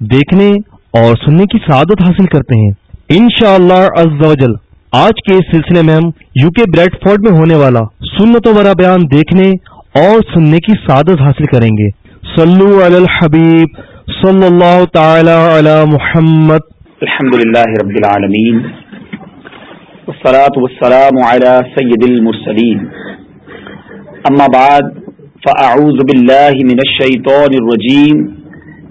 دیکھنے اور سننے کی سعادت حاصل کرتے ہیں۔ ان شاء اللہ آج کے سلسلے میں ہم یو کے بریڈ فورڈ میں ہونے والا سنت و برا بیان دیکھنے اور سننے کی سعادت حاصل کریں گے۔ صلو علی الحبیب صلی اللہ تعالی علی محمد۔ الحمد للہ رب العالمین۔ والصلاة والسلام على سید المرسلین۔ اما بعد، فاعوذ باللہ من الشیطان الرجیم۔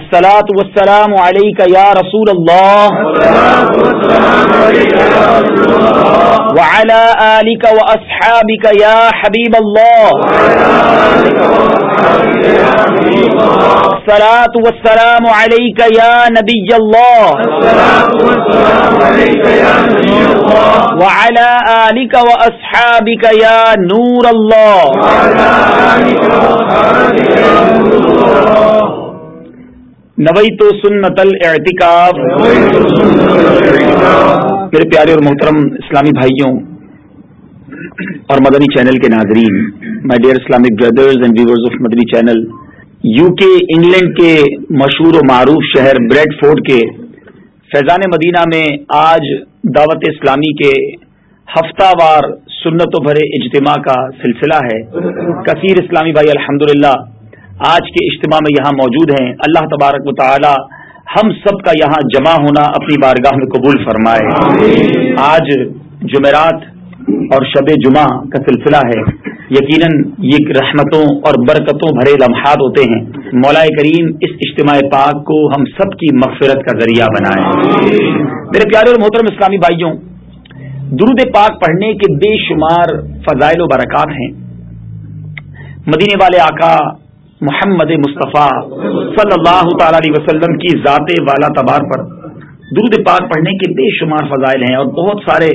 الصلاة والسلام عليك يا رسول الله. وعلى آلك وأصحابك يا حبيب الله. الصلاة والسلام عليك يا نبي الله. وعلى آلك وأصحابك يا نور الله. نوئی تو سنت الاعتکاف. میرے پیارے اور محترم اسلامی بھائیوں اور مدنی چینل کے ناظرین my dear Islamic brothers and viewers of Madani channel U K England کے مشہور و معروف شہر بریڈ فورڈ کے فیضان مدینہ میں آج دعوت اسلامی کے ہفتہ وار سنت و بھرے اجتماع کا سلسلہ ہے۔ کثیر اسلامی بھائی، الحمدللہ آج کے اجتماع میں یہاں موجود ہیں۔ اللہ تبارک و تعالی ہم سب کا یہاں جمع ہونا اپنی بارگاہ میں قبول فرمائے۔ آج جمعرات اور شب جمعہ کا سلسلہ ہے۔ یقیناً یہ رحمتوں اور برکتوں بھرے لمحات ہوتے ہیں۔ مولا کریم اس اجتماع پاک کو ہم سب کی مغفرت کا ذریعہ بنائے۔ میرے پیارے اور محترم اسلامی بھائیوں درود پاک پڑھنے کے بے شمار فضائل و برکات ہیں۔ مدینے والے آقا محمد مصطفیٰ صلی اللہ تعالی علیہ وسلم کی ذات والا تبار پر درود پاک پڑھنے کے بے شمار فضائل ہیں اور بہت سارے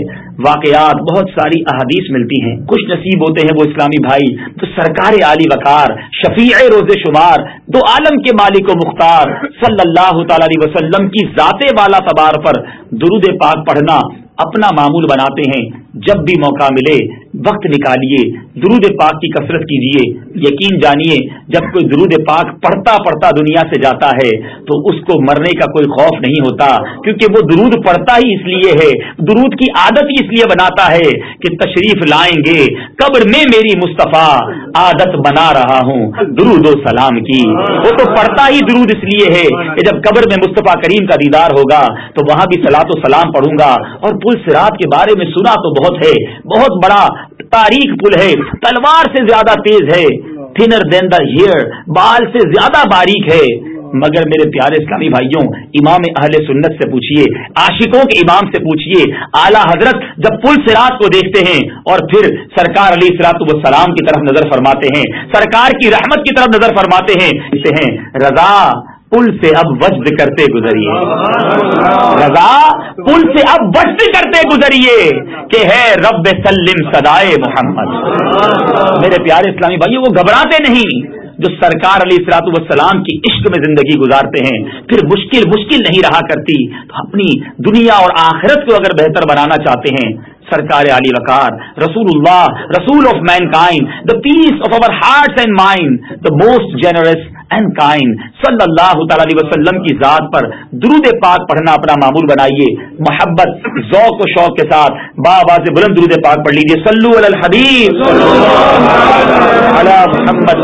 واقعات، بہت ساری احادیث ملتی ہیں۔ خوش نصیب ہوتے ہیں وہ اسلامی بھائی، تو سرکار علی وقار، شفیع روز شمار، دو عالم کے مالک و مختار صلی اللہ تعالی علیہ وسلم کی ذات والا تبار پر درود پاک پڑھنا اپنا معمول بناتے ہیں۔ جب بھی موقع ملے وقت نکالیے، درود پاک کی کثرت کیجیے، یقین جانیے، جب کوئی درود پاک پڑھتا پڑھتا دنیا سے جاتا ہے، تو اس کو مرنے کا کوئی خوف نہیں ہوتا، کیونکہ وہ درود پڑھتا ہی اس لیے ہے، درود کی عادت ہی اس لیے بناتا ہے کہ تشریف لائیں گے، قبر میں میری مصطفیٰ عادت بنا رہا ہوں، درود و سلام کی۔ وہ تو پڑھتا ہی درود اس لیے ہے کہ جب قبر میں مصطفیٰ کریم کا دیدار ہوگا، تو وہاں بھی سلاط و سلام پڑھوں گا۔ اور پل سرات کے بارے میں سنا تو بہت ہے، بہت بڑا تاریخ پل ہے، تلوار سے زیادہ تیز ہے تھنر دین دا ہیئر بال سے زیادہ باریک ہے۔ مگر میرے پیارے اسلامی بھائیوں، امام اہل سنت سے پوچھیے عاشقوں کے امام سے پوچھیے اعلیٰ حضرت جب پل سرات کو دیکھتے ہیں اور پھر سرکار علی سرات وسلام کی طرف نظر فرماتے ہیں، سرکار کی رحمت کی طرف نظر فرماتے ہیں، کہتے ہیں، رضا پل سے اب وجد کرتے گزریے۔ رضا پل سے اب وجد کرتے گزریے کہ ہے رب سلم سدائے محمد۔ میرے پیارے اسلامی بھائی وہ گھبراتے نہیں۔ جو سرکار علی اصلاط والسلام کی عشق میں زندگی گزارتے ہیں، پھر مشکل مشکل نہیں رہا کرتی۔ تو اپنی دنیا اور آخرت کو اگر بہتر بنانا چاہتے ہیں، سرکار علی وقار رسول اللہ رسول of mankind the peace of our heart and mind the most generous and kind صلی اللہ تعالی علیہ وسلم کی ذات پر درود پاک پڑھنا اپنا معمول بنائیے، محبت، ذوق و شوق کے ساتھ بابا سے بلند درود پاک پڑھ لیجیے سلو الحبیب محمد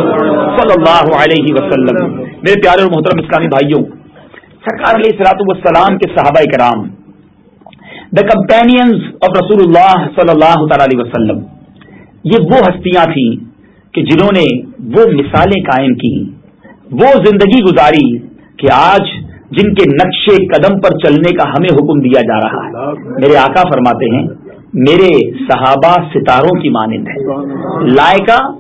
صلی اللہ علیہ وسلم۔ میرے پیارے اور محترم اسلامی بھائیوں، سرکار علیہ السلاط والسلام کے صحابہ کرام دا کمپینئنز آف رسول اللہ صلی اللہ تعالی علیہ وسلم، یہ وہ ہستیاں تھیں کہ جنہوں نے وہ مثالیں قائم کی وہ زندگی گزاری کہ آج جن کے نقشے قدم پر چلنے کا ہمیں حکم دیا جا رہا ہے۔ میرے آقا فرماتے ہیں، میرے صحابہ ستاروں کی مانند ہے لائکا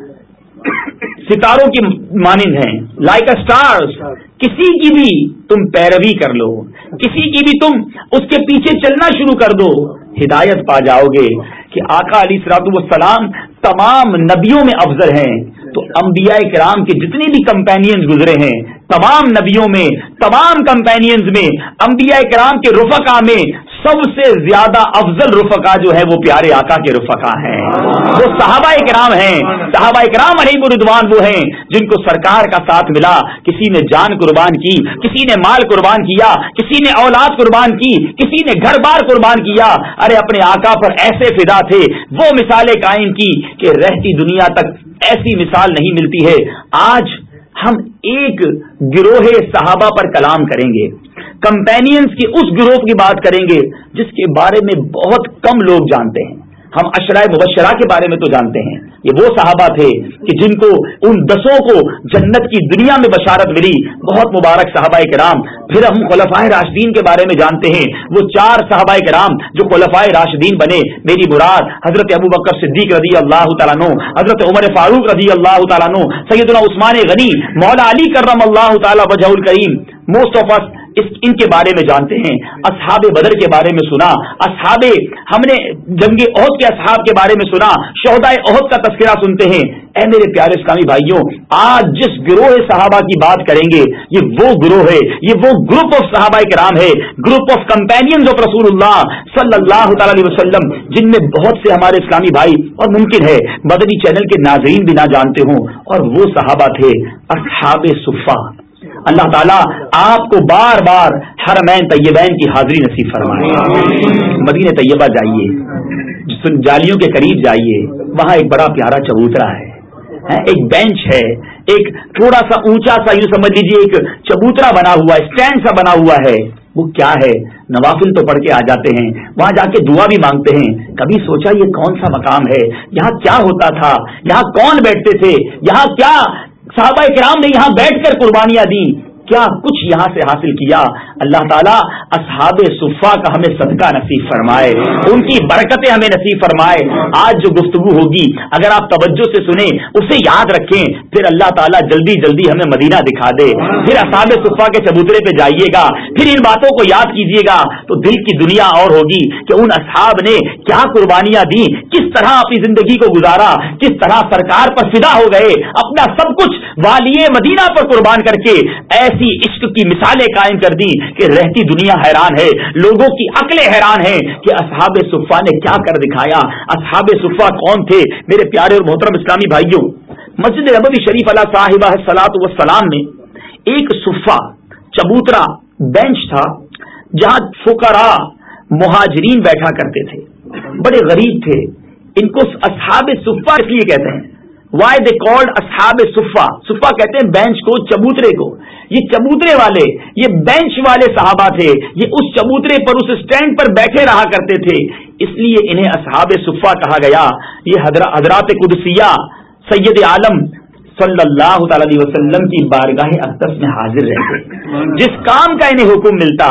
ستاروں کی مانند ہیں۔ لائک اسٹارس کسی کی بھی تم پیروی کر لو، کسی کی بھی تم اس کے پیچھے چلنا شروع کر دو۔ ہدایت پا جاؤ گے کہ آقا علی سرات والسلام تمام نبیوں میں افضل ہیں۔ تو انبیاء کرام کے جتنے بھی کمپینینز گزرے ہیں، تمام نبیوں میں، تمام کمپینینز میں، انبیاء کرام کے رفقا میں سب سے زیادہ افضل رفقا جو ہے وہ پیارے آقا کے رفقا ہیں۔ وہ صحابہ کرام ہیں۔ صحابہ کرام علیہ بردوان وہ ہیں جن کو سرکار کا ساتھ ملا، کسی نے جان قربان کی، کسی نے مال قربان کیا، کسی نے اولاد قربان کی، کسی نے گھر بار قربان کیا۔ ارے اپنے آقا پر ایسے فدا تھے، وہ مثالیں قائم کی کہ رہتی دنیا تک ایسی مثال نہیں ملتی ہے۔ آج ہم ایک گروہ صحابہ پر کلام کریں گے کمپینینس کی اس گروہ کی بات کریں گے، جس کے بارے میں بہت کم لوگ جانتے ہیں۔ ہم اشرائے مبشرہ کے بارے میں تو جانتے ہیں۔ یہ وہ صحابہ تھے کہ جن کو ان دسوں کو جنت کی دنیا میں بشارت ملی۔ بہت مبارک صحابہ کرام۔ پھر ہم خلفاء راشدین کے بارے میں جانتے ہیں۔ وہ چار صحابہ کرام جو خلفاء راشدین بنے۔ میری مراد حضرت ابو بکر صدیق رضی اللہ تعالیٰ نو حضرت عمر فاروق رضی اللہ تعالیٰ نو سیدنا عثمان غنی، مولا علی کرم اللہ تعالیٰ وجہ الکریم۔ موسٹ آف اسٹ ان کے بارے میں جانتے ہیں، اصحاب بدر کے بارے میں سنا، اصحاب ہم نے جنگ عہد کے اصحاب کے بارے میں سنا شہدا عہد کا تذکرہ سنتے ہیں۔ اے میرے پیارے اسلامی بھائیوں، آج جس گروہ صحابہ کی بات کریں گے، یہ وہ گروہ ہے، یہ وہ گروپ آف صحابہ کرام ہے گروپ آف کمپینئنز آف رسول اللہ صلی اللہ تعالی علیہ وسلم، جن میں بہت سے ہمارے اسلامی بھائی اور ممکن ہے مدنی چینل کے ناظرین بھی نہ جانتے ہوں۔ اور وہ صحابہ تھے اصحاب صفا اللہ تعالیٰ آپ کو بار بار ہر مین طیبین کی حاضری نصیب فرمائے۔ مدین طیبہ جائیے جالیوں کے قریب جائیے وہاں ایک بڑا پیارا چبوترا ہے۔ ایک بینچ ہے ایک تھوڑا سا اونچا سا یوں سمجھ لیجیے ایک چبوترا بنا ہوا ہے اسٹینڈ سا بنا ہوا ہے۔ وہ کیا ہے؟ نوافل تو پڑھ کے آ جاتے ہیں وہاں جا کے دعا بھی مانگتے ہیں۔ کبھی سوچا یہ کون سا مقام ہے؟ یہاں کیا ہوتا تھا؟ یہاں کون بیٹھتے تھے؟ یہاں کیا صحابہ کرام نے یہاں بیٹھ کر قربانیاں دی کیا کچھ یہاں سے حاصل کیا؟ اللہ تعالیٰ اصحاب صفا کا ہمیں صدقہ نصیب فرمائے، ان کی برکتیں ہمیں نصیب فرمائے۔ آج جو گفتگو ہوگی، اگر آپ توجہ سے سنیں، اسے یاد رکھیں، پھر اللہ تعالیٰ جلدی جلدی ہمیں مدینہ دکھا دے۔ پھر اصحاب صفا کے چبوترے پہ جائیے گا۔ پھر ان باتوں کو یاد کیجیے گا۔ تو دل کی دنیا اور ہوگی کہ ان اصحاب نے کیا قربانیاں دی کس طرح اپنی زندگی کو گزارا، کس طرح سرکار پر فدا ہو گئے، اپنا سب کچھ والی مدینہ پر قربان کر کے ایسی عشق کی مثالیں قائم کر دی کہ رہتی دنیا حیران ہے، لوگوں کی عقلیں حیران ہیں کہ اصحاب صفا نے کیا کر دکھایا۔ اصحاب صفا کون تھے؟ میرے پیارے اور محترم اسلامی بھائیوں، مسجد نبوی شریف علیہ صاحبہ سلاط وسلام میں ایک صفا چبوترا بینچ تھا جہاں فکرا مہاجرین بیٹھا کرتے تھے۔ بڑے غریب تھے۔ ان کو اصحاب صفا اس لیے کہتے ہیں۔ وائی دے کالڈ اصحاب صفا صفا کہتے ہیں بینچ کو، چبوترے کو. یہ چبوترے والے، یہ بینچ والے صحابہ تھے. یہ اس چبوترے پر، اس اسٹینڈ پر بیٹھے رہا کرتے تھے. اس لیے انہیں اصحاب صفا کہا گیا. یہ حضرات قدسیہ، سید عالم صلی اللہ تعالی علیہ وسلم کی بارگاہ اقدس میں حاضر رہتے جس کام کا انہیں حکم ملتا،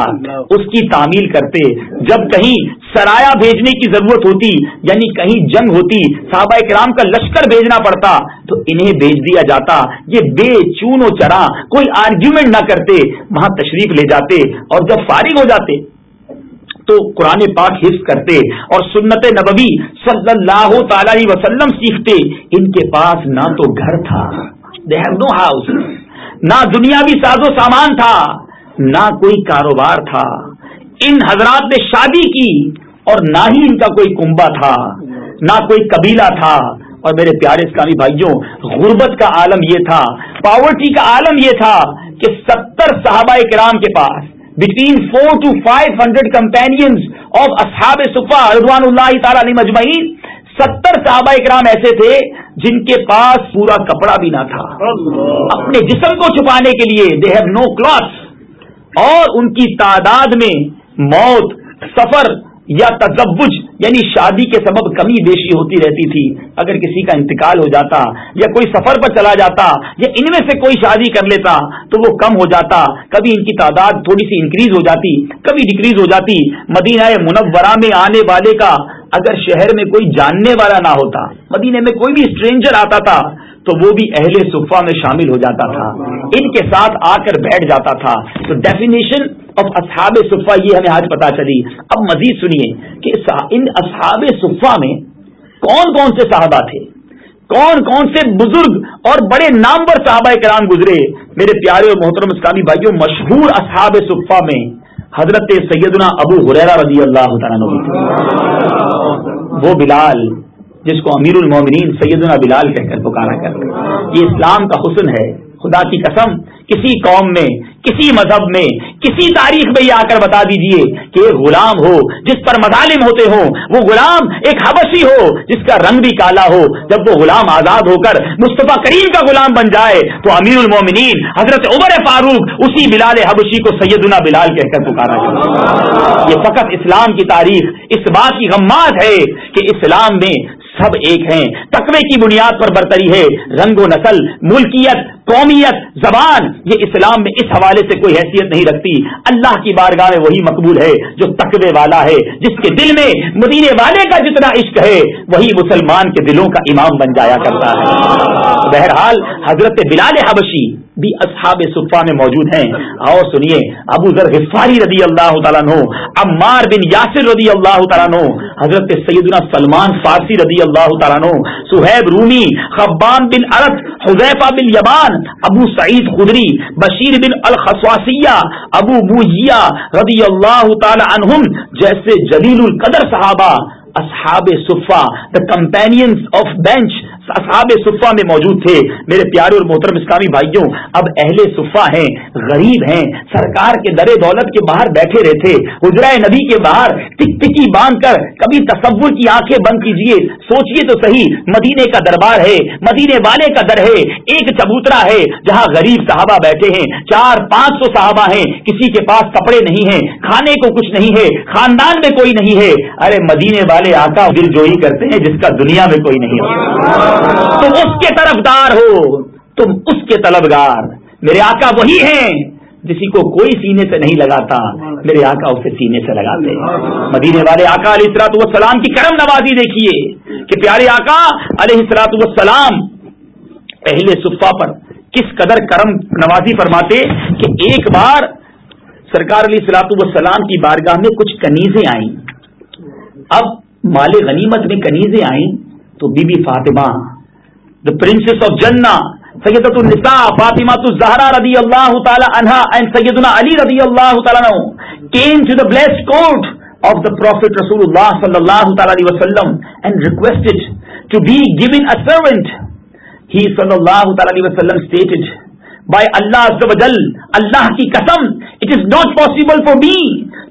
اس کی تعمیل کرتے، جب کہیں سرایا بھیجنے کی ضرورت ہوتی یعنی کہیں جنگ ہوتی، صحابہ کرام کا لشکر بھیجنا پڑتا، تو انہیں بھیج دیا جاتا۔ یہ بے چون و چرا، کوئی آرگیومنٹ نہ کرتے، وہاں تشریف لے جاتے اور جب فارغ ہو جاتے تو قرآن پاک حفظ کرتے اور سنت نبوی صلی اللہ تعالی وسلم سیکھتے۔ ان کے پاس نہ تو گھر تھا۔ نو ہاؤس نہ دنیاوی ساز و سامان تھا۔ نہ کوئی کاروبار تھا۔ ان حضرات نے شادی کی اور نہ ہی ان کا کوئی کنبا تھا۔ نہ کوئی قبیلہ تھا۔ اور میرے پیارے اسلامی بھائیوں، غربت کا عالم یہ تھا پاورٹی کا عالم یہ تھا کہ ستر صحابہ کرام کے پاس between four two five hundred companions of اصحاب صفا رضوان اللہ تعالی علی مجمعین ستر صحابہ اکرام ایسے تھے جن کے پاس پورا کپڑا بھی نہ تھا۔ اپنے جسم کو چھپانے کے لیے دے ہیو نو کلاتھ اور ان کی تعداد میں موت سفر یا تجبج یعنی شادی کے سبب کمی بیشی ہوتی رہتی تھی، اگر کسی کا انتقال ہو جاتا یا کوئی سفر پر چلا جاتا یا ان میں سے کوئی شادی کر لیتا تو وہ کم ہو جاتا، کبھی ان کی تعداد تھوڑی سی انکریز ہو جاتی، کبھی ڈکریز ہو جاتی۔ مدینہ منورہ میں آنے والے کا اگر شہر میں کوئی جاننے والا نہ ہوتا مدینے میں کوئی بھی اسٹرینجر آتا تھا تو وہ بھی اہل صفا میں شامل ہو جاتا تھا۔ ان کے ساتھ آ کر بیٹھ جاتا تھا۔ تو ڈیفینیشن آف اصحاب صفا یہ ہمیں آج پتا چلی۔ اب مزید سنیے کہ ان اصحاب صفا میں کون کون سے صحابہ تھے؟ کون کون سے بزرگ اور بڑے نامور صحابہ کرام گزرے؟ میرے پیارے اور محترم اسلامی بھائیوں، مشہور اصحاب صفا میں حضرت سیدنا ابو حریرا رضی اللہ تعالیٰ وہ بلال، جس کو امیر المومنین سیدنا بلال کہہ کر پکارا کر یہ اسلام کا حسن ہے، خدا کی قسم۔ کسی قوم میں، کسی مذہب میں، کسی تاریخ میں یہ آ کر بتا دیجیے کہ ایک غلام ہو، جس پر مظالم ہوتے ہوں، وہ غلام ایک حبشی ہو، جس کا رنگ بھی کالا ہو۔ جب وہ غلام آزاد ہو کر مصطفیٰ کریم کا غلام بن جائے، تو امیر المومنین حضرت عمر فاروق اسی بلال حبشی کو سیدنا بلال کہہ کر پکارا جائے یہ فقط اسلام کی تاریخ، اس بات کی غمات ہے کہ اسلام میں سب ایک ہیں۔ تقوی کی بنیاد پر برتری ہے۔ رنگ و نسل، ملکیت قومیت، زبان، یہ اسلام میں اس حوالے سے کوئی حیثیت نہیں رکھتی۔ اللہ کی بارگاہ میں وہی مقبول ہے جو تقوی والا ہے، جس کے دل میں مدینے والے کا جتنا عشق ہے، وہی مسلمان کے دلوں کا امام بن جایا کرتا ہے۔ بہرحال، حضرت بلال حبشی بھی اصحاب صفا میں موجود ہیں۔ اور سنیے، ابو ذر غفاری رضی اللہ تعالیٰ نو عمار بن یاسر رضی اللہ تعالیٰ نو حضرت سیدنا سلمان فارسی رضی اللہ تعالیٰ نو سہیب رومی، خبان بن ارت حذیفہ بن ابو سعید خدری، بشیر بن الخصواسیہ ابو بویا رضی اللہ تعالی عنہم جیسے جلیل القدر صحابہ، اصحاب صفا دا کمپینئنس آف بینچ اصحاب صفا میں موجود تھے۔ میرے پیارے اور محترم اسلامی بھائیوں، اب اہل صفا ہیں، غریب ہیں۔ سرکار کے در دولت کے باہر بیٹھے رہتے حجرائے نبی کے باہر ٹک ٹکی باندھ کر کبھی تصور کی آنکھیں بند کیجیے سوچئے تو صحیح، مدینے کا دربار ہے، مدینے والے کا در ہے۔ ایک چبوترا ہے جہاں غریب صحابہ بیٹھے ہیں۔ چار پانچ سو صحابہ ہیں، کسی کے پاس کپڑے نہیں ہیں، کھانے کو کچھ نہیں ہے، خاندان میں کوئی نہیں ہے۔ ارے مدینے والے آقا دل جوئی کرتے ہیں جس کا دنیا میں کوئی نہیں ہے۔ تم اس کے طرفدار ہو، تم اس کے طلبگار۔ میرے آقا وہی ہیں جسی کو کوئی سینے سے نہیں لگاتا، میرے آقا اسے سینے سے لگاتے۔ مدینے والے آقا علیہ السلاط والسلام کی کرم نوازی دیکھیے کہ پیارے آقا علیہ السلاط والسلام اہل صفا پر کس قدر کرم نوازی فرماتے کہ ایک بار سرکار علیہ السلاط والسلام کی بارگاہ میں کچھ کنیزیں آئیں۔ اب مال غنیمت میں کنیزیں آئیں۔ تو Bibi Fatima the princess of جنا سیدت النساء فاطمہ تو زہرا رضی اللہ تعالی عنہا اینڈ سیدنا علی رضی اللہ تعالی عنہ came to the blessed court of the prophet Rasulullah sallallahu ta'ala alayhi wa sallam and requested to be given a servant he sallallahu ta'ala alayhi wa sallam stated by Allah azza wa jal Allah ki qasam it is not possible for me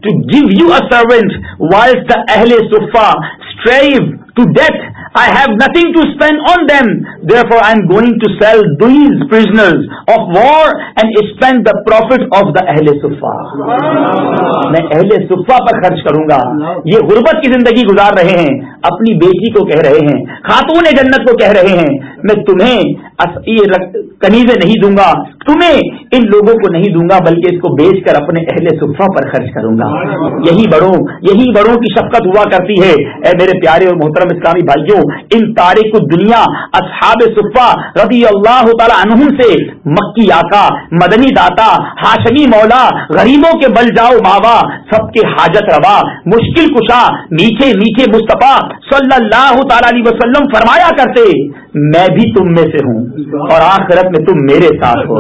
to give you a servant whilst the ahle suffa strive to death I have nothing to spend on them. Therefore, I am going to sell these prisoners of war and spend the profit of the Ahle Sufa. میں اہل صفا پر خرچ کروں گا یہ غربت کی زندگی گزار رہے ہیں اپنی بیٹی کو کہہ رہے ہیں خاتون جنت کو کہہ رہے ہیں میں تمہیں کنیزیں نہیں دوں گا تمہیں ان لوگوں کو نہیں دوں گا، بلکہ اس کو بیچ کر اپنے اہل صفا پر خرچ کروں گا۔ یہی بڑوں یہی بڑوں کی شفقت ہوا کرتی ہے۔ اے میرے پیارے اور محترم اسلامی بھائیوں، ان تاریخ دنیا اصحاب صفا رضی اللہ تعالی عنہ سے، مکی آقا، مدنی داتا، ہاشمی مولا، غریبوں کے بل جاؤ ماوا، سب کے حاجت روا، مشکل کشا، میٹھے میٹھے مصطفیٰ صلی اللہ تعالی علیہ وسلم فرمایا کرتے۔ میں بھی تم میں سے ہوں اور آخرت میں تم میرے ساتھ ہو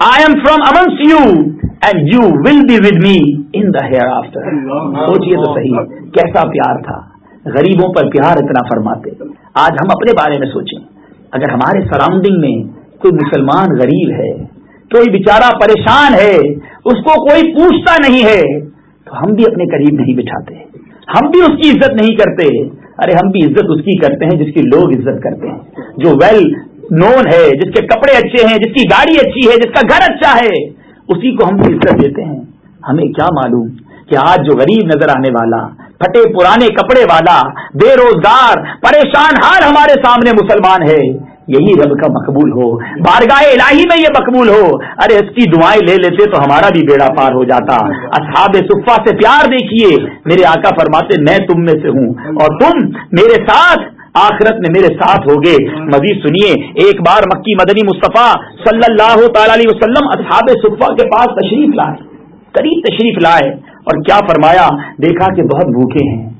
I am from amongst you and you will be with me in the hereafter سوچیے تو صحیح، کیسا پیار تھا۔ غریبوں پر پیار اتنا فرماتے۔ آج ہم اپنے بارے میں سوچیں۔ اگر ہمارے سراؤنڈنگ میں کوئی مسلمان غریب ہے، کوئی بیچارہ پریشان ہے، اس کو کوئی پوچھتا نہیں ہے، تو ہم بھی اپنے قریب نہیں بٹھاتے۔ ہم بھی اس کی عزت نہیں کرتے۔ ارے، ہم بھی عزت اس کی کرتے ہیں جس کی لوگ عزت کرتے ہیں۔ جو ویل نون ہے، جس کے کپڑے اچھے ہیں، جس کی گاڑی اچھی ہے، جس کا گھر اچھا ہے، اسی کو ہم بھی عزت دیتے ہیں۔ ہمیں کیا معلوم کہ آج جو غریب نظر آنے والا، پھٹے پرانے کپڑے والا، بے روزگار، پریشان حال ہمارے سامنے مسلمان ہے۔ یہی رب کا مقبول ہو۔ بارگاہ الہی میں یہ مقبول ہو۔ ارے اس کی دعائیں لے لیتے تو ہمارا بھی بیڑا پار ہو جاتا۔ اصحاب صفا سے پیار دیکھیے۔ میرے آقا فرماتے، میں تم میں سے ہوں۔ اور تم میرے ساتھ، آخرت میں میرے ساتھ ہوگے۔ مزید سنیے، ایک بار مکی مدنی مصطفیٰ صلی اللہ تعالی علیہ وسلم اصحاب صفا کے پاس تشریف لائے۔ قریب تشریف لائے۔ اور کیا فرمایا؟ دیکھا کہ بہت بھوکے ہیں۔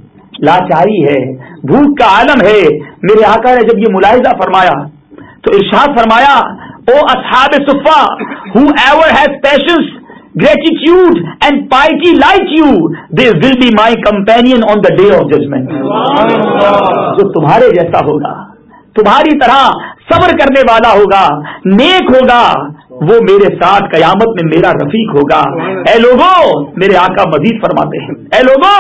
لاچاری ہے، بھوک کا عالم ہے۔ میرے آقا نے جب یہ ملاحظہ فرمایا تو ارشاد فرمایا او اصحاب صفا whoever has patience gratitude and piety like you, they will be my companion on the day of judgment. جو تمہارے جیسا ہوگا تمہاری طرح صبر کرنے والا ہوگا نیک ہوگا وہ میرے ساتھ قیامت میں میرا رفیق ہوگا اے لوگوں میرے آقا مزید فرماتے ہیں اے لوگوں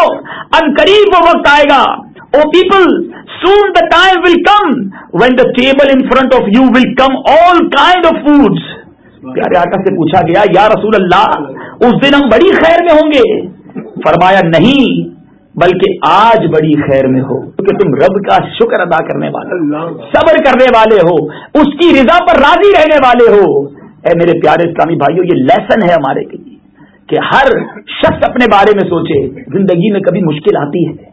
ان قریب وہ وقت آئے گا O people soon the time will come when the table in front of you will come all kind of foods پیارے آقا سے پوچھا گیا یا رسول اللہ اس دن ہم بڑی خیر میں ہوں گے فرمایا نہیں بلکہ آج بڑی خیر میں ہو کیونکہ تم رب کا شکر ادا کرنے والے صبر کرنے والے ہو اس کی رضا پر راضی رہنے والے ہو اے میرے پیارے اسلامی بھائیوں یہ لیسن ہے ہمارے کے لیے کہ ہر شخص اپنے بارے میں سوچے زندگی میں کبھی مشکل آتی ہے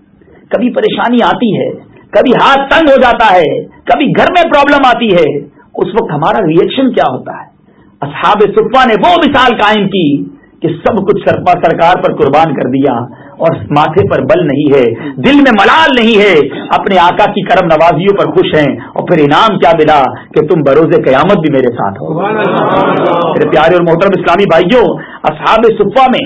کبھی پریشانی آتی ہے کبھی ہاتھ تنگ ہو جاتا ہے کبھی گھر میں پرابلم آتی ہے اس وقت ہمارا ریئیکشن کیا ہوتا ہے؟ اصحاب صفا نے وہ مثال قائم کی کہ سب کچھ سرپا سرکار پر قربان کر دیا اور ماتھے پر بل نہیں ہے دل میں ملال نہیں ہے اپنے آقا کی کرم نوازیوں پر خوش ہیں اور پھر انعام کیا ملا کہ تم بروز قیامت بھی میرے ساتھ ہو۔ میرے پیارے اور محترم اسلامی بھائیوں اصحاب صفا میں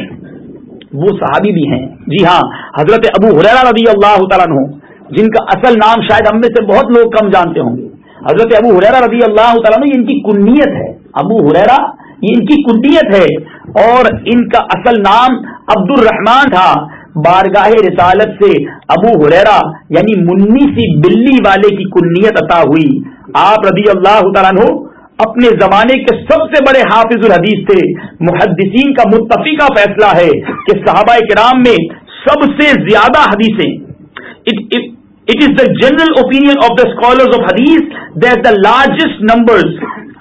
وہ صحابی بھی ہیں۔ جی ہاں حضرت ابو حریرا رضی اللہ تعالیٰ جن کا اصل نام شاید ہم میں سے بہت لوگ کم جانتے ہوں گے۔ حضرت ابو حریرا رضی اللہ تعالیٰ ان کی کنیت ہے۔ ابو حریرا یہ ان کی کنیت ہے۔ اور ان کا اصل نام عبد الرحمان تھا۔ بارگاہ رسالت سے ابو حریرا یعنی منی سی بلی والے کی کنیت عطا ہوئی۔ آپ رضی اللہ تعالیٰ اپنے زمانے کے سب سے بڑے حافظ الحدیث تھے۔ محدثین کا متفقہ فیصلہ ہے۔ کہ صحابہ کرام میں سب سے زیادہ حدیثیں it is the general opinion of the scholar of حدیث دیٹ دا لارجسٹ نمبرز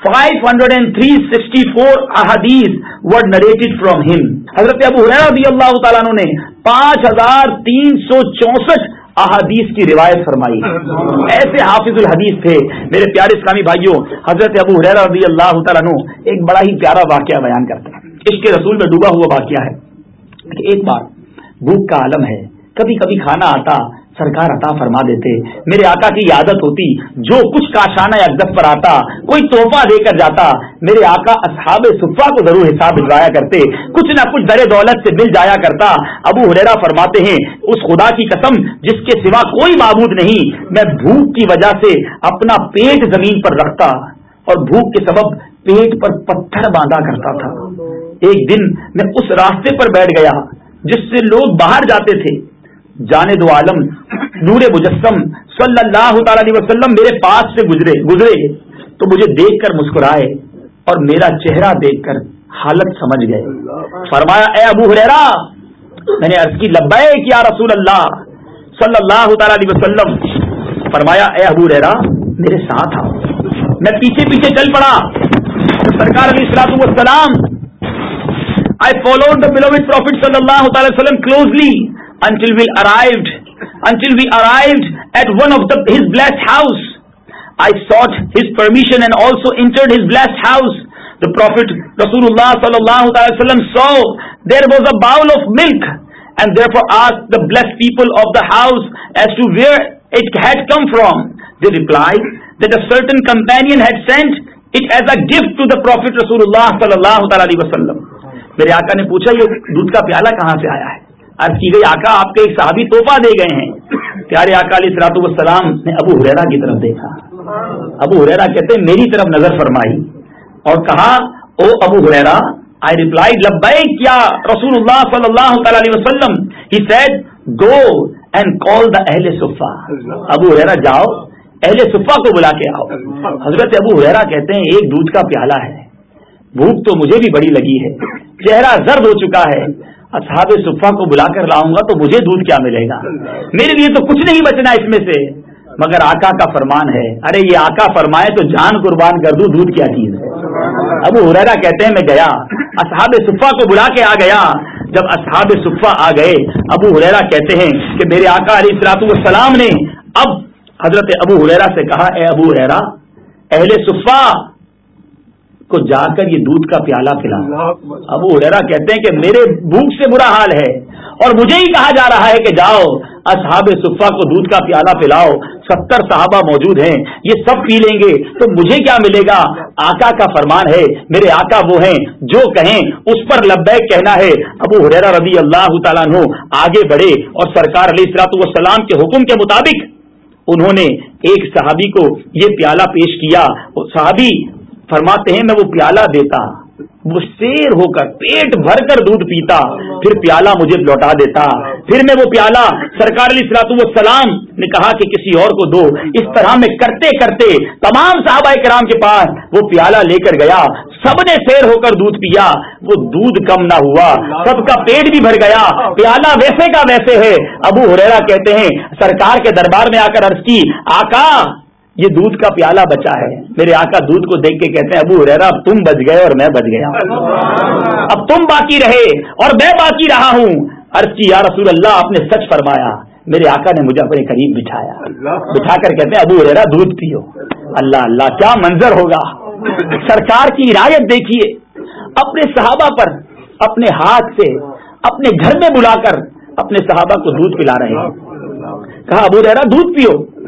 50364 احادیث were narrated from him. حضرت ابو حریرہ رضی اللہ تعالیٰ نے پانچ ہزار تین سو چونسٹھ احادیث کی روایت فرمائی ایسے حافظ الحدیث تھے۔ میرے پیارے اسلامی بھائیوں، حضرت ابو حریرہ رضی اللہ تعالیٰ ایک بڑا ہی پیارا واقعہ بیان کرتے ہیں۔ عشق رسول میں ڈوبا ہوا واقعہ ہے۔ کہ ایک بار بھوک کا عالم ہے، کبھی کبھی کھانا آتا، سرکار عطا فرما دیتے۔ میرے آقا کی عادت ہوتی، جو کچھ کاشانہ اقدس پر آتا، کوئی تحفہ دے کر جاتا۔ میرے آقا اصحاب صفا کو ضرور حساب بھجوایا کرتے۔ کچھ نہ کچھ در دولت سے مل جایا کرتا۔ ابو ہریرا فرماتے ہیں، اس خدا کی قسم جس کے سوا کوئی معبود نہیں، میں بھوک کی وجہ سے اپنا پیٹ زمین پر رکھتا اور بھوک کے سبب پیٹ پر پتھر باندھا کرتا تھا۔ ایک دن میں اس راستے پر بیٹھ گیا جس سے لوگ باہر جاتے تھے۔ جانے دو عالم نور مجسم صلی اللہ تعالی علیہ وسلم میرے پاس سے گزرے گزرے۔ تو مجھے دیکھ کر مسکرائے اور میرا چہرہ دیکھ کر حالت سمجھ گئے۔ فرمایا اے ابو ہریرا میں نے عرض کی لبے کیا رسول اللہ صلی اللہ تعالی علیہ وسلم۔ فرمایا اے ابو ہریرا میرے ساتھ آؤ۔ میں پیچھے پیچھے چل پڑا۔ سرکار علی السلام I follow the blue prophet صلی اللہ تعالی وسلم closely until we arrived until we arrived at one of the his blessed house I sought his permission and also entered his blessed house the prophet رسول اللہ صلی اللہ تعالی وسلم so there was a bowl of milk and therefore as the blessed people of the house as to where it had come from the reply that the certain companion had sent it as a gift to the prophet رسول اللہ صلی اللہ تعالی وسلم میرے آقا نے پوچھا، یہ دودھ کا پیالہ کہاں سے آیا ہے؟ عرض کی گئی، آقا، آپ کے ایک صحابی توحفہ دے گئے ہیں. پیارے آقا علیہ سلاط والسلام نے ابو حریرا کی طرف دیکھا۔ ابو حریرا کہتے ہیں میری طرف نظر فرمائی اور کہا، او ابو حریرا آئی ریپلائی لبئی کیا رسول اللہ صلی اللہ تعالی علیہ وسلم he said go and call the اہل صفا ابو حریرا جاؤ، اہل صفا کو بلا کے آؤ. حضرت ابو حریرا کہتے ہیں، ایک دودھ کا پیالہ ہے۔ بھوک تو مجھے بھی بڑی لگی ہے، چہرہ زرد ہو چکا ہے۔ اصحاب صفا کو بلا کر لاؤں گا تو مجھے دودھ کیا ملے گا؟ میرے لیے تو کچھ نہیں بچنا اس میں سے۔ مگر آقا کا فرمان ہے، ارے یہ آقا فرمائے تو جان قربان کر دوں دودھ کیا چیز ہے۔ ابو ہریرا کہتے ہیں، میں گیا۔ اصحاب صفا کو بلا کے آ گیا۔ جب اصحاب صفا آ گئے، ابو ہریرا کہتے ہیں کہ میرے آقا علیہ السلاط السلام نے اب حضرت ابو ہریرا سے کہا، اے ابو ہریرا اہل صفا کو جا کر یہ دودھ کا پیالہ پلا۔ ابو ہریرا کہتے ہیں کہ میرے بھوک سے برا حال ہے اور مجھے ہی کہا جا رہا ہے کہ جاؤ، اصحاب صفا کو دودھ کا پیالہ پلاؤ۔ ستر صحابہ موجود ہیں، یہ سب پی لیں گے، تو مجھے کیا ملے گا؟ آقا کا فرمان ہے، میرے آقا وہ ہیں، جو کہیں اس پر لبیک کہنا ہے۔ ابو حریرا رضی اللہ تعالیٰ عنہ آگے بڑھے اور سرکار علیہ السلاط والسلام کے حکم کے مطابق انہوں نے ایک صحابی کو یہ پیالہ پیش کیا۔ صحابی فرماتے ہیں، میں وہ پیالہ دیتا، وہ شیر ہو کر پیٹ بھر کر دودھ پیتا، پھر پیالہ مجھے لوٹا دیتا۔ پھر میں وہ پیالہ، سرکار علی سلاط والسلام نے کہا کہ کسی اور کو دو۔ اس طرح میں کرتے کرتے تمام صحابہ کرام کے پاس وہ پیالہ لے کر گیا۔ سب نے شیر ہو کر دودھ پیا۔ وہ دودھ کم نہ ہوا۔ سب کا پیٹ بھی بھر گیا۔ پیالہ ویسے کا ویسے ہے۔ ابو ہریرا کہتے ہیں، سرکار کے دربار میں آ کر عرض کی آکا یہ دودھ کا پیالہ بچا ہے۔ میرے آقا دودھ کو دیکھ کے کہتے ہیں ابو ریرا اب تم بچ گئے اور میں بچ گیا۔ اب تم باقی رہے اور میں باقی رہا ہوں۔ ارچی یا رسول اللہ آپ نے سچ فرمایا۔ میرے آقا نے مجھے اپنے قریب بٹھایا۔ بٹھا کر کہتے ہیں ابو ریرا دودھ پیو۔ اللہ اللہ کیا منظر ہوگا۔ سرکار کی رایت دیکھیے۔ اپنے صحابہ پر اپنے ہاتھ سے اپنے گھر میں بلا کر اپنے صحابہ کو دودھ پلا رہے ہیں۔ کہا ابو ریرا دودھ پیو۔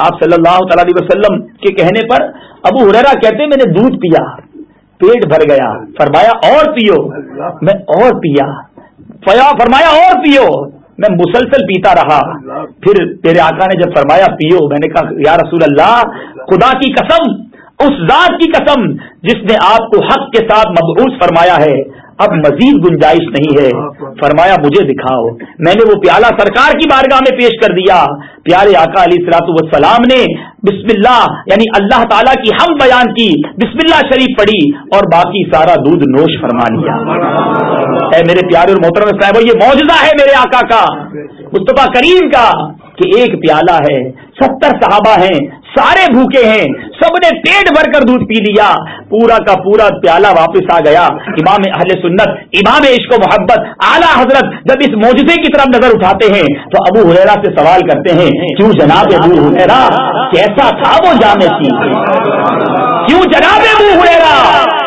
آپ صلی اللہ تعالی علیہ وسلم کے کہنے پر ابو ہریرا کہتے میں نے دودھ پیا، پیٹ بھر گیا۔ فرمایا، اور پیو۔ میں اور پیا۔ فیا فرمایا، اور پیو۔ میں مسلسل پیتا رہا۔ پھر میرے آقا نے جب فرمایا، پیو، میں نے کہا، یا رسول اللہ، خدا کی قسم، اس ذات کی قسم جس نے آپ کو حق کے ساتھ مبعوث فرمایا ہے۔ اب مزید گنجائش نہیں ہے۔ فرمایا، مجھے دکھاؤ۔ میں نے وہ پیالہ سرکار کی بارگاہ میں پیش کر دیا۔ پیارے آقا علی سلاط والسلام نے بسم اللہ یعنی اللہ تعالیٰ کی ہم بیان کی، بسم اللہ شریف پڑھی اور باقی سارا دودھ نوش فرما لیا۔ اے میرے پیارے اور محترم صاحب یہ موجودہ ہے میرے آقا کا، مصطفیٰ کریم کا، کہ ایک پیالہ ہے، ستر صحابہ ہیں سارے بھوکے ہیں، سب نے پیٹ بھر کر دودھ پی لیا۔ پورا کا پورا پیالہ واپس آ گیا۔ امام اہل سنت، امام عشق و محبت، اعلیٰ حضرت جب اس موجودے کی طرف نظر اٹھاتے ہیں، تو ابو حریرا سے سوال کرتے ہیں، کیوں جناب ابو حریرا کیسا تھا وہ جامع کی کیوں جناب ابو حریرا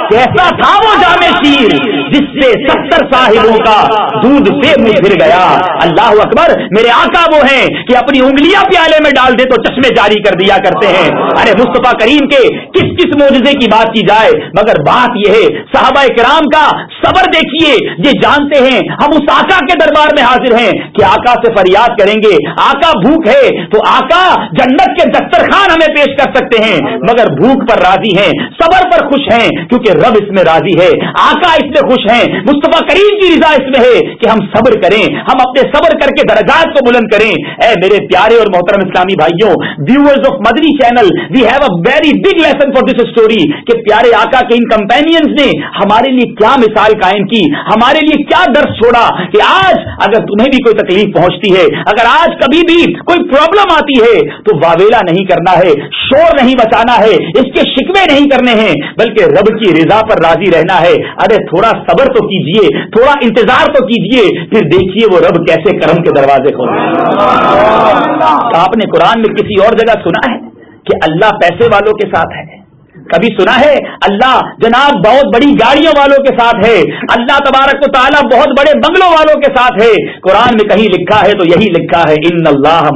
کیسا تھا وہ جامع شیر جس سے ستر صاحبوں کا دودھ سے منہ پھر گیا؟ اللہ اکبر، میرے آقا وہ ہیں کہ اپنی انگلیاں پیالے میں ڈال دے تو چشمے جاری کر دیا کرتے ہیں۔ ارے مصطفیٰ کریم کے کس کس موجے کی بات کی جائے؟ مگر بات یہ ہے، صحابہ کرام کا صبر دیکھیے۔ یہ جانتے ہیں، ہم اس آقا کے دربار میں حاضر ہیں کہ آقا سے فریاد کریں گے۔ آقا بھوک ہے تو آقا جنت کے دسترخوان ہمیں پیش کر سکتے ہیں۔ مگر بھوک پر راضی ہیں، صبر پر خوش ہیں، کیونکہ رب اس میں راضی ہے، آقا اس میں خوش ہیں، مصطفیٰ کریم کی رضا اس میں ہے کہ ہم صبر کریں، ہم اپنے صبر کر کے درجات کو بلند کریں۔ اے میرے پیارے اور محترم اسلامی بھائیوں viewers of Madani channel we have a very big lesson for this story کہ پیارے آقا کے ان کمپینئنس نے ہمارے لیے کیا مثال قائم کی، ہمارے لیے کیا درس چھوڑا کہ آج اگر تمہیں بھی کوئی تکلیف پہنچتی ہے، اگر آج کبھی بھی کوئی پرابلم آتی ہے تو واویلا نہیں کرنا ہے، شور نہیں بچانا ہے، اس کے شکوے نہیں کرنے ہیں، بلکہ رب کی رضا پر راضی رہنا ہے۔ ارے تھوڑا صبر تو کیجیے تھوڑا انتظار تو کیجیے پھر دیکھیے وہ رب کیسے کرم کے دروازے کھول آپ نے قرآن میں کسی اور جگہ سنا ہے کہ اللہ پیسے والوں کے ساتھ ہے؟ کبھی سنا ہے؟ اللہ جناب بہت بڑی گاڑیوں والوں کے ساتھ ہے۔ اللہ تبارک و تعالیٰ بہت بڑے بنگلوں والوں کے ساتھ ہے۔ قرآن میں کہیں لکھا ہے تو یہی لکھا ہے، ان اللہ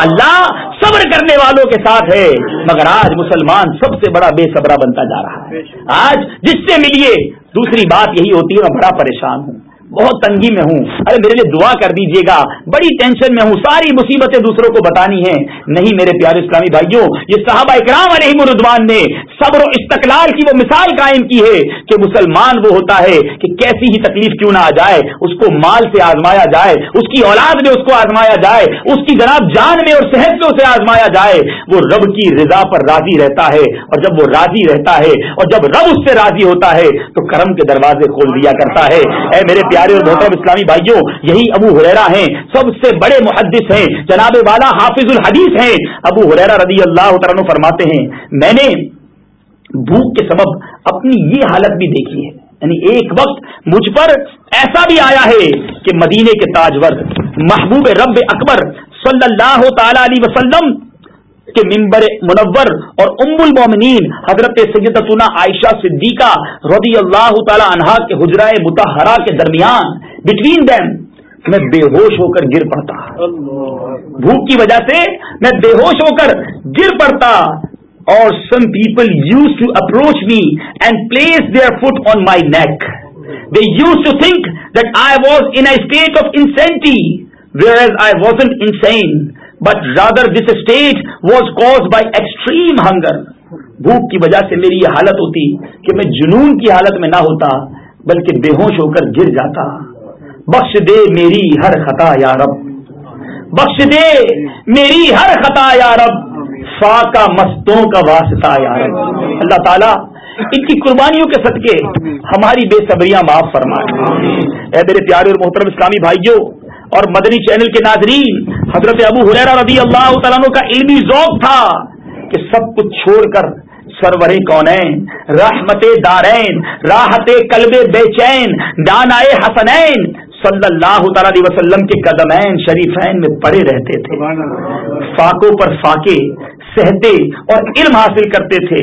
اللہ صبر کرنے والوں کے ساتھ ہے، مگر آج مسلمان سب سے بڑا بے صبرا بنتا جا رہا ہے۔ آج جس سے ملیے، دوسری بات یہی ہوتی ہے، میں بڑا پریشان ہوں۔ بہت تنگی میں ہوں۔ ارے میرے لیے دعا کر دیجیے گا۔ بڑی ٹینشن میں ہوں۔ ساری مصیبتیں دوسروں کو بتانی ہیں۔ نہیں میرے پیارے اسلامی بھائیوں، یہ صحابہ اکرام علیہ مردوان نے صبر و استقلال کی وہ مثال قائم کی ہے کہ مسلمان وہ ہوتا ہے کہ کیسی ہی تکلیف کیوں نہ آ جائے، اس کو مال سے آزمایا جائے، اس کی اولاد میں اس کو آزمایا جائے، اس کی جناب جان میں اور صحت میں اسے آزمایا جائے۔ وہ رب کی رضا پر راضی رہتا ہے اور جب وہ راضی رہتا ہے اور جب رب اس سے راضی ہوتا ہے تو کرم کے دروازے کھول دیا کرتا ہے۔ اے میرے پیارے پیارے اور محترم اسلامی بھائیوں، یہی ابو حریرا ہیں۔ سب سے بڑے محدث ہیں۔ جناب والا حافظ الحدیث ہیں۔ ابو حریرا رضی اللہ تعالیٰ فرماتے ہیں، میں نے بھوک کے سبب اپنی یہ حالت بھی دیکھی ہے۔ یعنی ایک وقت مجھ پر ایسا بھی آیا ہے کہ مدینے کے تاجور محبوب رب اکبر صلی اللہ تعالی علیہ وسلم کے ممبر منور اور ام المومنین حضرت سیدتنا عائشہ صدیقہ رضی اللہ تعالی عنہا کے حجرائے متحرہ کے درمیان بٹوین دیم میں بے ہوش ہو کر گر پڑتا۔ بھوک کی وجہ سے میں بے ہوش ہو کر گر پڑتا۔ اور some people use to approach me and place their feet on my neck they use to think that I was in state of insanity whereas I was insane but rather this state was caused by extreme hunger بھوک کی وجہ سے میری یہ حالت ہوتی کہ میں جنون کی حالت میں نہ ہوتا، بلکہ بے ہوش ہو کر گر جاتا۔ بخش دے میری ہر خطا یا رب۔ بخش دے میری ہر خطا یا رب۔ فاقہ مستوں کا واسطہ یا رب۔ اللہ تعالیٰ، ان کی قربانیوں کے صدقے ہماری بے صبریاں معاف فرمائے۔ اے میرے پیارے اور محترم اسلامی بھائیوں اور مدنی چینل کے ناظرین حضرت ابو حریرہ رضی اللہ تعالیٰ کا علمی ذوق تھا کہ سب کچھ چھوڑ کر سرور کونین رحمت دارین راحت کلب بے چین دانائے حسنین صلی اللہ تعالی علیہ وسلم کے قدمین شریفین میں پڑے رہتے تھے۔ فاقوں پر فاقے سہتے اور علم حاصل کرتے تھے۔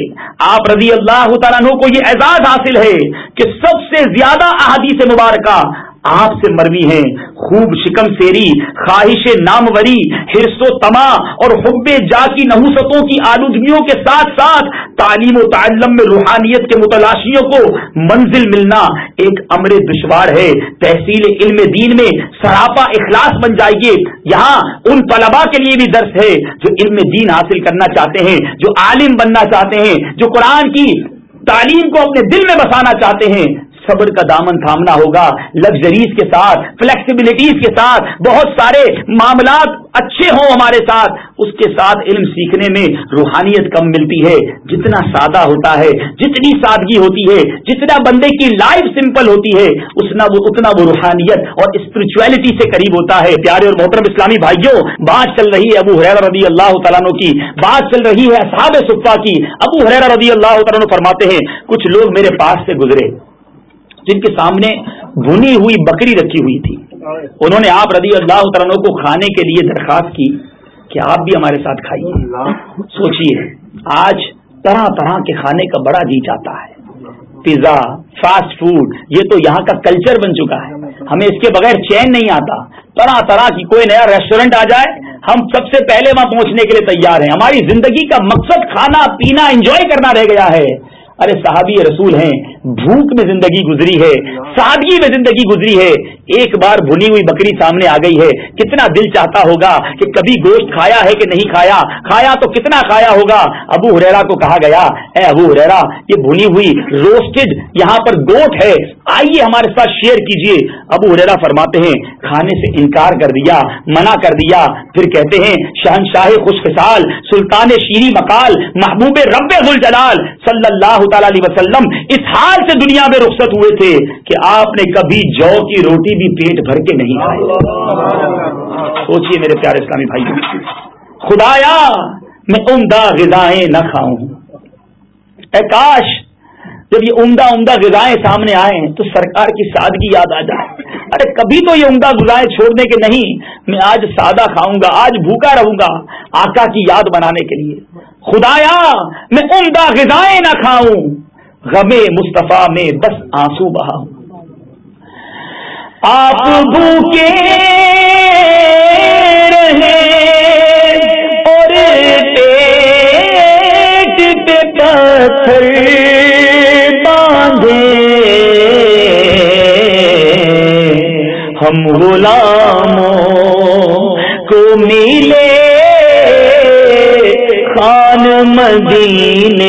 آپ رضی اللہ تعالیٰ کو یہ اعزاز حاصل ہے کہ سب سے زیادہ احادیث مبارکہ آپ سے مروی ہیں۔ خوب شکم سیری، خواہش ناموری ہرس و تما اور حب جا کی نحوستوں کی آلودگیوں کے ساتھ ساتھ تعلیم و تعلم میں روحانیت کے متلاشیوں کو منزل ملنا ایک امر دشوار ہے۔ تحصیل علم دین میں سراپا اخلاص بن جائیے۔ یہاں ان طلبا کے لیے بھی درس ہے جو علم دین حاصل کرنا چاہتے ہیں، جو عالم بننا چاہتے ہیں، جو قرآن کی تعلیم کو اپنے دل میں بسانا چاہتے ہیں۔ صبر کا دامن تھامنا ہوگا لگژریز کے ساتھ فلیکسیبلٹیز کے ساتھ، بہت سارے معاملات اچھے ہوں ہمارے ساتھ۔ اس کے ساتھ علم سیکھنے میں روحانیت کم ملتی ہے۔ جتنا سادہ ہوتا ہے، جتنی سادگی ہوتی ہے، جتنا بندے کی لائف سمپل ہوتی ہے اتنا وہ روحانیت اور اسپرچویلٹی سے قریب ہوتا ہے۔ پیارے اور محترم اسلامی بھائیوں، بات چل رہی ہے ابو حریر رضی اللہ تعالیٰ کی۔ بات چل رہی ہے صحاب صفا کی۔ ابو حریر رضی اللہ تعالیٰ فرماتے ہیں، کچھ لوگ میرے پاس سے گزرے۔ جن کے سامنے بھنی ہوئی بکری رکھی ہوئی تھی۔ انہوں نے آپ رضی اللہ عنہ کو کھانے کے لیے درخواست کی کہ آپ بھی ہمارے ساتھ کھائیے۔ سوچیے آج طرح طرح کے کھانے کا بڑا جی چاہتا ہے۔ پیزا، فاسٹ فوڈ، یہ تو یہاں کا کلچر بن چکا ہے۔ ہمیں اس کے بغیر چین نہیں آتا۔ طرح طرح کی کوئی نیا ریسٹورینٹ آ جائے، ہم سب سے پہلے وہاں پہنچنے کے لیے تیار ہیں۔ ہماری زندگی کا مقصد کھانا، پینا، انجوائے کرنا رہ گیا ہے۔ ارے صحابی رسول ہیں بھوک میں زندگی گزری ہے، سادگی میں زندگی گزری ہے، ایک بار بھنی ہوئی بکری سامنے آ گئی ہے۔ کتنا دل چاہتا ہوگا کہ کبھی گوشت کھایا ہے کہ نہیں کھایا؟ کھایا تو کتنا کھایا ہوگا؟ ابو ہریرا کو کہا گیا، اے ابو ہریرا یہ بھنی ہوئی روسٹڈ یہاں پر گوٹ ہے۔ آئیے ہمارے ساتھ شیئر کیجیے۔ ابو ہریرا فرماتے ہیں، کھانے سے انکار کر دیا، منع کر دیا۔ پھر کہتے ہیں، شہنشاہ خوش خسال، سلطان شیری مکال، محبوب رب الجلال صلی اللہ تعالی علیہ وسلم اس حال سے دنیا میں رخصت ہوئے تھے کہ آپ نے کبھی جو کی روٹی بھی پیٹ بھر کے نہیں کھائے سوچئے میرے پیارے اسلامی بھائی خدایا، میں عمدہ غذائیں نہ کھاؤں۔ اے کاش، جب یہ عمدہ عمدہ غذائیں سامنے آئے تو سرکار کی سادگی یاد آ جائے۔ ارے، کبھی تو یہ عمدہ غذائیں چھوڑنے کے نہیں، میں آج سادہ کھاؤں گا، آج بھوکا رہوں گا آقا کی یاد بنانے کے لیے۔ خدایا، میں عمدہ غذائیں نہ کھاؤں۔ غمے مصطفیٰ میں بس آنسو بہاؤں آپ بھوکے رہے اور پیٹ پہ پتھر باندھے۔ ہم غلاموں کو ملے خان مدینے۔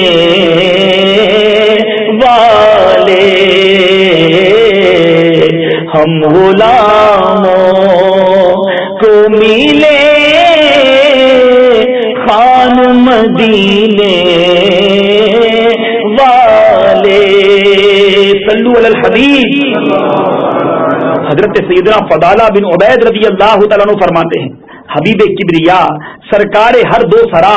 ہم غلاموں کو ملے خان مدینے والے۔ صلو علی الحبیب۔ حضرت سیدنا فضالہ بن عبید رضی اللہ تعالیٰ فرماتے ہیں، حبیب کبریا، سرکار ہر دو سرا،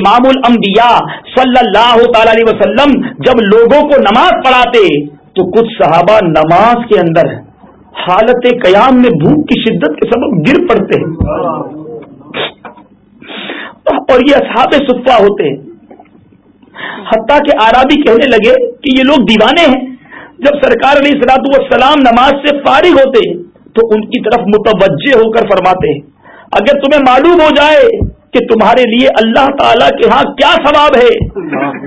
امام الانبیاء صلی اللہ تعالی علیہ وسلم جب لوگوں کو نماز پڑھاتے، تو کچھ صحابہ نماز کے اندر حالت قیام میں بھوک کی شدت کے سبب گر پڑتے ہیں۔ اور یہ اصحاب صفا ہوتے ہیں۔ حتیٰ کہ آرابی کہنے لگے کہ یہ لوگ دیوانے ہیں۔ جب سرکار علیہ سلاط والسلام نماز سے فارغ ہوتے تو ان کی طرف متوجہ ہو کر فرماتے ہیں، اگر تمہیں معلوم ہو جائے کہ تمہارے لیے اللہ تعالی کے ہاں کیا ثواب ہے،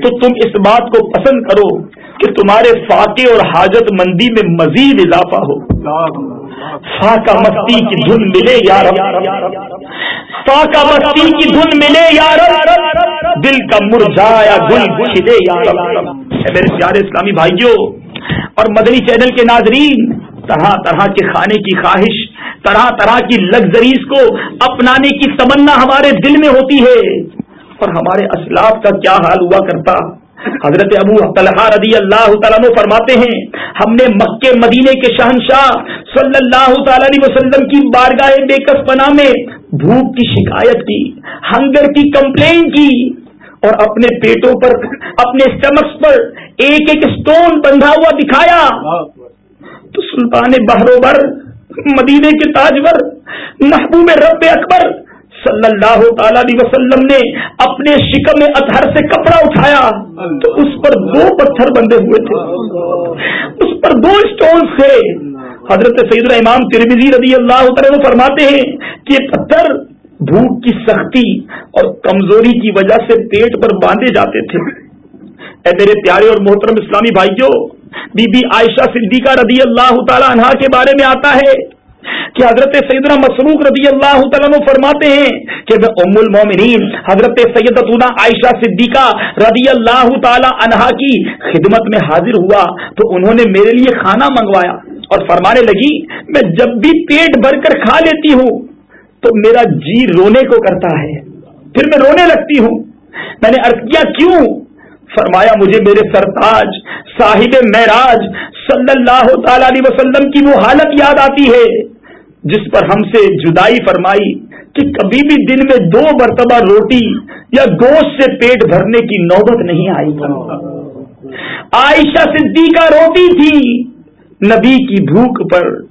تو تم اس بات کو پسند کرو۔ کہ تمہارے فاقے اور حاجت مندی میں مزید اضافہ ہو۔ فاقہ مستی کی دھن ملے یار فاقہ مستی کی دھن ملے یار دل کا مرجایا گل کھلے یار میرے پیارے اسلامی بھائیوں اور مدنی چینل کے ناظرین، طرح طرح کے کھانے کی خواہش، طرح طرح کی لگژریز کو اپنانے کی تمنا ہمارے دل میں ہوتی ہے۔ اور ہمارے اسلاف کا کیا حال ہوا کرتا؟ حضرت ابو طلحہ رضی اللہ تعالیٰ فرماتے ہیں، ہم نے مکے مدینے کے شہنشاہ صلی اللہ تعالی علیہ وسلم کی بارگاہ بےکس پنا میں بھوک کی شکایت کی، ہنگر کی کمپلین کی اور اپنے پیٹوں پر، اپنے اسٹمکس پر ایک ایک اسٹون بندھا ہوا دکھایا۔ تو سلطان بہروبر مدینے کے تاجور، محبوب رب اکبر صلی اللہ تعالی علیہ وسلم نے اپنے شکم اطہر سے کپڑا اٹھایا تو اس پر دو پتھر بندے ہوئے تھے۔ اس پر دو اسٹون تھے۔ حضرت سعید امام ترمیزی رضی اللہ تعالیٰ فرماتے ہیں کہ پتھر بھوک کی سختی اور کمزوری کی وجہ سے پیٹ پر باندھے جاتے تھے۔ اے میرے پیارے اور محترم اسلامی بھائیوں، بی بی عائشہ صدیقہ رضی اللہ تعالی عنہ کے بارے میں آتا ہے کہ حضرت سیدنا مسروق رضی اللہ تعالیٰ فرماتے ہیں کہ میں ام المومنین، حضرت سیدتنا عائشہ صدیقہ رضی اللہ تعالی عنہا کی خدمت میں حاضر ہوا تو انہوں نے میرے لیے کھانا منگوایا اور فرمانے لگی، میں جب بھی پیٹ بھر کر کھا لیتی ہوں تو میرا جی رونے کو کرتا ہے، پھر میں رونے لگتی ہوں۔ میں نے ارد کیا، کیوں؟ فرمایا، مجھے میرے سرتاج صاحب معراج صلی اللہ تعالی علیہ وسلم کی وہ حالت یاد آتی ہے۔ جس پر ہم سے جدائی فرمائی کہ کبھی بھی دن میں دو مرتبہ روٹی یا گوشت سے پیٹ بھرنے کی نوبت نہیں آئی عائشہ صدیقہ روٹی تھی۔ نبی کی بھوک پر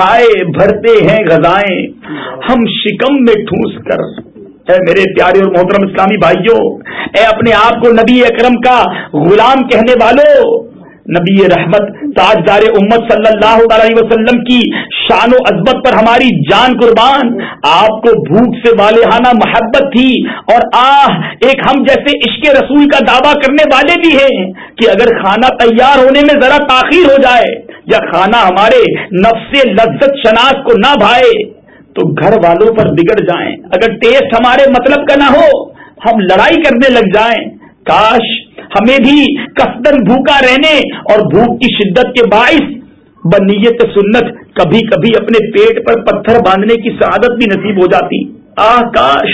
ہائے بھرتے ہیں غذائیں۔ ہم شکم میں ٹھوس کر۔ اے میرے پیارے اور محترم اسلامی بھائیوں، اے اپنے آپ کو نبی اکرم کا غلام کہنے والوں نبی رحمت تاجدار امت صلی اللہ علیہ وسلم کی شان و عزمت پر ہماری جان قربان۔ آپ کو بھوک سے والہانہ محبت تھی اور آہ، ایک ہم جیسے عشق رسول کا دعویٰ کرنے والے بھی ہیں کہ اگر کھانا تیار ہونے میں ذرا تاخیر ہو جائے یا کھانا ہمارے نفس لذت شناخت کو نہ بھائے، تو گھر والوں پر بگڑ جائیں۔ اگر ٹیسٹ ہمارے مطلب کا نہ ہو، ہم لڑائی کرنے لگ جائیں۔ کاش ہمیں بھی کسدن بھوکا رہنے اور بھوک کی شدت کے باعث بنیت سنت کبھی کبھی اپنے پیٹ پر پتھر باندھنے کی سعادت بھی نصیب ہو جاتی۔ آہ کاش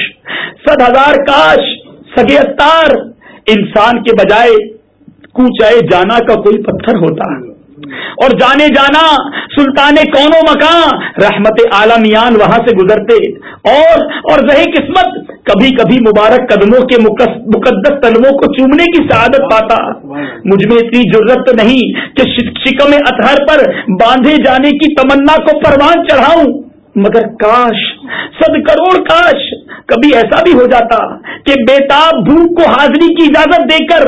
سد ہزار کاش، سگے اتار انسان کے بجائے کوچائے جانا کا کوئی پتھر ہوتا۔ اور جانے جانا، سلطان کون مکان۔ رحمت عالمیان وہاں سے گزرتے۔ اور اور رہی قسمت کبھی کبھی مبارک قدموں کے مقدس قدموں کو چومنے کی سعادت پاتا۔ مجھ میں اتنی ضرورت نہیں کہ شکم اطہر پر باندھے جانے کی تمنا کو پروان چڑھاؤں۔ مگر کاش صد کروڑ کاش، کبھی ایسا بھی ہو جاتا کہ بیتاب بھوک کو حاضری کی اجازت دے کر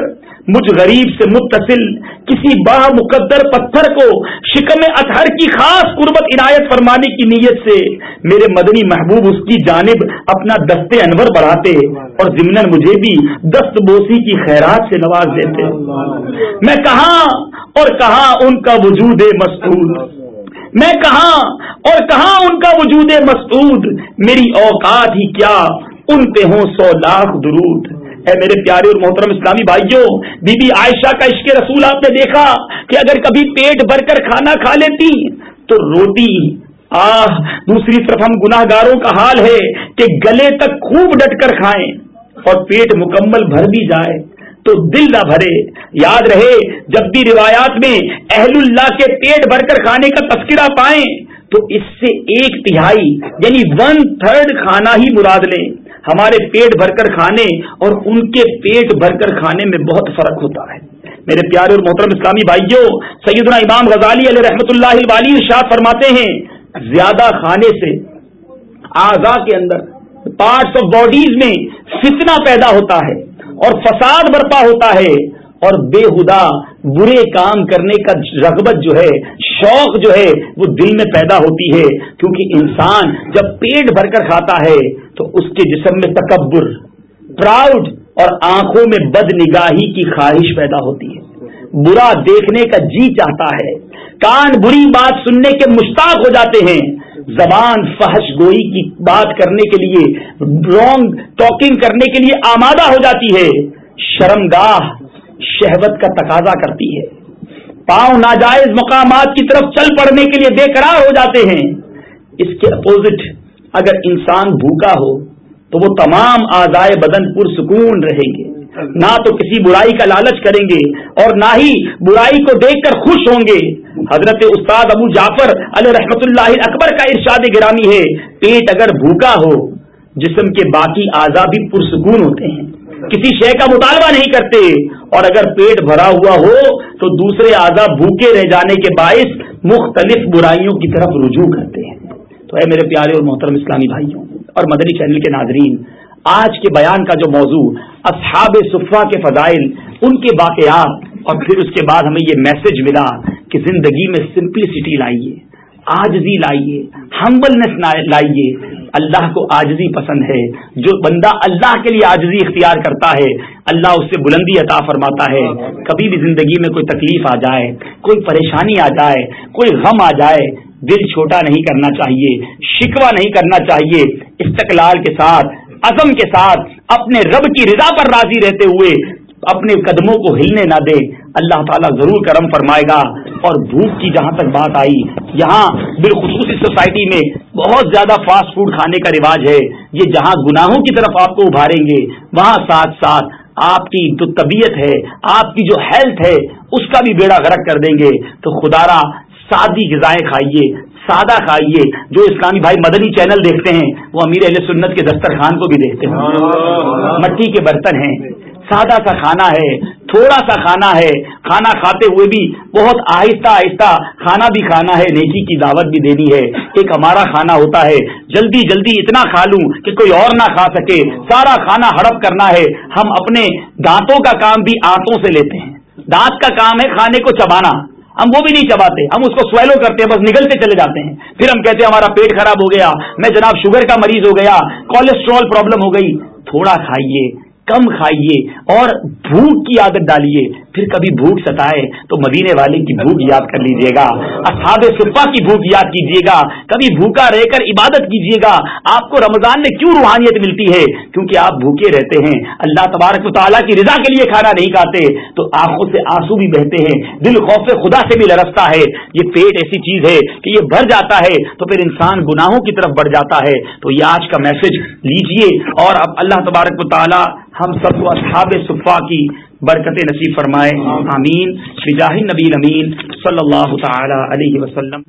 مجھ غریب سے متصل کسی با مقدر پتھر کو شکم اطہر کی خاص قربت عنایت فرمانے کی نیت سے میرے مدنی محبوب اس کی جانب اپنا دست انور بڑھاتے اور ضمن مجھے بھی دست بوسی کی خیرات سے نواز دیتے۔ میں کہاں اور کہاں ان کا وجود مسعود میں کہاں اور کہاں ان کا وجود مسعود میری اوقات ہی کیا؟ ان پہ ہوں سو لاکھ درود۔ اے میرے پیارے اور محترم اسلامی بھائیوں، بی بی عائشہ کا عشق رسول آپ نے دیکھا کہ اگر کبھی پیٹ بھر کر کھانا کھا لیتی تو روٹی آہ، دوسری طرف ہم گناہ گاروں کا حال ہے کہ گلے تک خوب ڈٹ کر کھائیں اور پیٹ مکمل بھر بھی جائے تو دل نہ بھرے۔ یاد رہے، جب بھی روایات میں اہل اللہ کے پیٹ بھر کر کھانے کا تذکرہ پائیں تو اس سے ایک تہائی یعنی ون تھرڈ کھانا ہی مراد لیں۔ ہمارے پیٹ بھر کر کھانے اور ان کے پیٹ بھر کر کھانے میں بہت فرق ہوتا ہے۔ میرے پیارے اور محترم اسلامی بھائیوں، سیدنا امام غزالی علیہ رحمۃ اللہ والی شاہ فرماتے ہیں، زیادہ کھانے سے اعضا کے اندر پارٹس آف باڈیز میں فتنہ پیدا ہوتا ہے اور فساد برپا ہوتا ہے اور بے ہدا برے کام کرنے کا رغبت جو ہے، شوق جو ہے، وہ دل میں پیدا ہوتی ہے۔ کیونکہ انسان جب پیٹ بھر کر کھاتا ہے تو اس کے جسم میں تکبر، پراؤڈ اور آنکھوں میں بد نگاہی کی خواہش پیدا ہوتی ہے۔ برا دیکھنے کا جی چاہتا ہے۔ کان بری بات سننے کے مشتاق ہو جاتے ہیں۔ زبان فحش گوئی کی بات کرنے کے لیے رونگ ٹاکنگ کرنے کے لیے آمادہ ہو جاتی ہے۔ شرمگاہ شہوت کا تقاضا کرتی ہے۔ پاؤں ناجائز مقامات کی طرف چل پڑنے کے لیے بے قرار ہو جاتے ہیں۔ اس کے اپوزٹ اگر انسان بھوکا ہو تو وہ تمام آزائے بدن پرسکون رہیں گے۔ نہ تو کسی برائی کا لالچ کریں گے اور نہ ہی برائی کو دیکھ کر خوش ہوں گے۔ حضرت استاد ابو جعفر علیہ رحمت اللہ اکبر کا ارشاد گرامی ہے، پیٹ اگر بھوکا ہو، جسم کے باقی اعضا بھی پرسکون ہوتے ہیں۔ کسی شے کا مطالبہ نہیں کرتے۔ اور اگر پیٹ بھرا ہوا ہو تو دوسرے اعضا بھوکے رہ جانے کے باعث مختلف برائیوں کی طرف رجوع کرتے ہیں۔ تو اے میرے پیارے اور محترم اسلامی بھائیوں اور مدنی چینل کے ناظرین، آج کے بیان کا جو موضوع، اصحاب صفا کے فضائل، ان کے واقعات اور پھر اس کے بعد ہمیں یہ میسج ملا کہ زندگی میں سمپلسٹی لائیے، آجزی لائیے ہمبلنس لائیے۔ اللہ کو آجزی پسند ہے۔ جو بندہ اللہ کے لیے آجزی اختیار کرتا ہے، اللہ اس سے بلندی عطا فرماتا ہے۔ کبھی بھی زندگی میں کوئی تکلیف آ جائے، کوئی پریشانی آ جائے، کوئی غم آ جائے، دل چھوٹا نہیں کرنا چاہیے شکوا نہیں کرنا چاہیے۔ استقلال کے ساتھ، عزم کے ساتھ، اپنے رب کی رضا پر راضی رہتے ہوئے اپنے قدموں کو ہلنے نہ دے۔ اللہ تعالیٰ ضرور کرم فرمائے گا۔ اور بھوک کی جہاں تک بات آئی یہاں بالخصوص اس سوسائٹی میں بہت زیادہ فاسٹ فوڈ کھانے کا رواج ہے۔ یہ جہاں گناہوں کی طرف آپ کو ابھاریں گے وہاں ساتھ ساتھ آپ کی جو طبیعت ہے آپ کی جو ہیلتھ ہے اس کا بھی بیڑا غرق کر دیں گے۔ تو خدارا سادی غذائیں کھائیے سادہ کھائیے۔ جو اسلامی بھائی مدنی چینل دیکھتے ہیں وہ امیر علیہ سنت کے دسترخوان کو بھی دیکھتے ہیں۔ مٹی کے برتن ہیں۔ سادہ سا کھانا ہے، تھوڑا سا کھانا ہے، کھانا کھاتے ہوئے بھی بہت آہستہ آہستہ کھانا بھی کھانا ہے، نیکی کی دعوت بھی دینی ہے۔ ایک ہمارا کھانا ہوتا ہے، جلدی جلدی اتنا کھا لوں کہ کوئی اور نہ کھا سکے۔ سارا کھانا ہڑپ کرنا ہے۔ ہم اپنے دانتوں کا کام بھی آنتوں سے لیتے ہیں۔ دانت کا کام ہے کھانے کو چبانا۔ ہم وہ بھی نہیں چباتے، ہم اس کو سویلو کرتے ہیں، بس نگلتے چلے جاتے ہیں۔ پھر ہم کہتے ہیں ہمارا پیٹ خراب ہو گیا، میں جناب شوگر کا مریض ہو گیا کولیسٹرول پرابلم ہو گئی۔ تھوڑا کھائیے۔ کم کھائیے اور بھوک کی عادت ڈالیے۔ پھر کبھی بھوک ستائے تو مدینے والے کی بھوک یاد کر لیجیے گا۔ اصحاب صفا کی بھوک یاد کیجیے گا۔ کبھی بھوکا رہ کر عبادت کیجیے گا۔ آپ کو رمضان میں کیوں روحانیت ملتی ہے؟ کیونکہ آپ بھوکے رہتے ہیں۔ اللہ تبارک و تعالیٰ کی رضا کے لیے کھانا نہیں کھاتے، تو آنکھوں سے آنسو بھی بہتے ہیں۔ دل خوف خدا سے بھی لرستا ہے۔ یہ پیٹ ایسی چیز ہے کہ یہ بھر جاتا ہے تو پھر انسان گناہوں کی طرف بڑھ جاتا ہے۔ تو یہ آج کا میسج لیجیے اور اب اللہ تبارک و تعالیٰ ہم سب کو اصحاب صفا کی برکت نصیب فرمائے آمین۔ بجاہ نبی امین صلی اللہ تعالی علیہ وسلم۔